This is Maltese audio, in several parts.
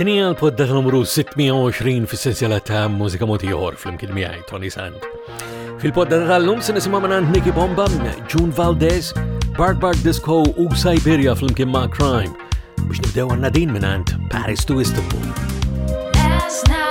Dinja l-podda numru 620 fis-sensiela ta' mużika motiħor fl-imkien miegħi Tony Sand. Fil-podda tal-lum se nisimgħu minn Nicky Bomba, June Valdez, Bark Bark Disco u Siberia fl-imkien ma' Crime biex nibdew għanna din minn Paris to Istanbul. Last night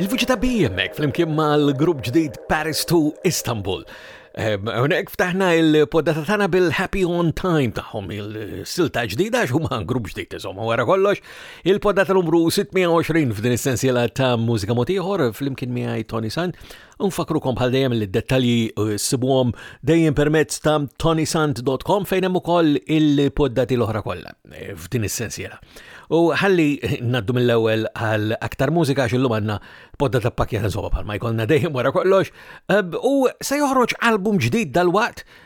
Il-vuċi ta' BMX flimkien mal-grupp ġdid Paris to Istanbul. Unek ftaħna il-poddata tana bil-Happy on Time taħħom il-silta ġdida xumma grupp ġdid insomma wara kollox. Il-poddata numru 620 f'din is-sensiela ta' mużika motiħor flimkien miegħi Tony San. Nfakkrukom bħal dejjem li d-dettalji eh, sibuhom dejjem permezz ta' tonysant.com fejn hemm ukoll il-poddati l-oħra kollha eh, f'din is-sensiela. U ħalli eh, naddu mill-ewwel għal aktar mużika għax illum għandna podda ta' pakja ta' soba bħal ma jkollna dejjem wara kollox. U se joħroġ album ġdid dal-waqt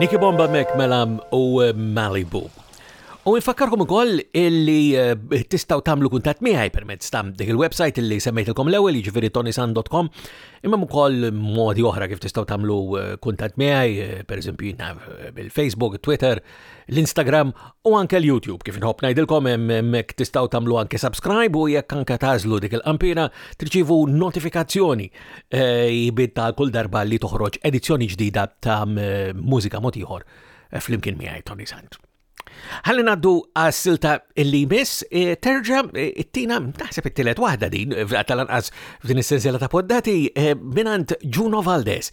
Nicky Bomba mek mela u eh, Malibu. U nfakkarkom ukoll illi eh, tistaw tamlu kuntat miħaj permezz ta' dik il-website illi semmejtilkom l-ewwel jiġifieri tonisan.com imma ukoll modi oħra kif tistaw tamlu eh, kuntat miħaj, per eżempju bil-Facebook, Twitter, l-Instagram u anke l-YouTube. Kif nħobb ngħidilkom hemmhekk tistgħu tagħmlu anke subscribe u jekk anke tażlu dik il-qampina tirċivu notifikazzjoni eh, jibid ta' kull darba li toħroġ edizzjoni ġdida ta' eh, mużika mod ieħor eh, flimkien miegħi Tony Sant. Ħalli naddu għas-silta illi jmiss, e, terġa e, it-tina, naħseb it-tilet wahda din, tal-anqas f'din is-sensiela ta' poddati, e, minant Juno Valdez,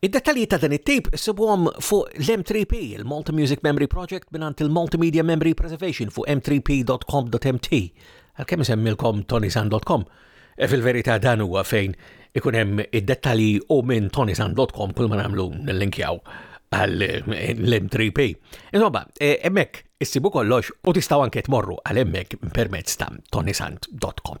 Id-dettalji ta' dan it-tejp sibuhom fuq l-M3P, il-Malta Music Memory Project mingħand il-Multimedia Memory Preservation fuq m3p.com.mt. Għalkemm isemmilkom tonisan.com, e fil-verità dan huwa fejn ikun hemm id-dettalji u minn tonisan.com kull ma nagħmlu nillinkjaw għal l-M3P. Insomma, e, hemmhekk issibu kollox u tistgħu anke tmorru għal hemmhekk permezz ta' tonisan.com.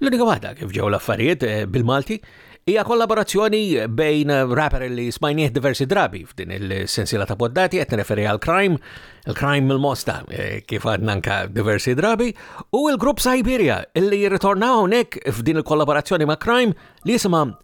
L-unika waħda kif ġew l-affarijiet eh, bil-Malti hija kollaborazzjoni bejn eh, rapper li smajnieh diversi drabi f'din il-sensiela ta' poddati qed nireferi għal Crime, il-Crime mill-Mosta eh, kif għadna anka diversi drabi, u l-grupp Siberia li jirritornaw hawnhekk f'din il-kollaborazzjoni ma' Crime li jisimha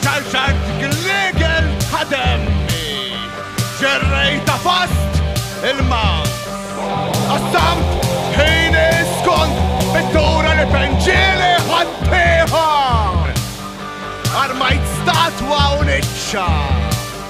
Tal-ċart gligel ħademni, ġerrejta fast il-mas. Qassam ħin iskont pittura li penġili ħaddieħor. Armajt statwa u niċċa.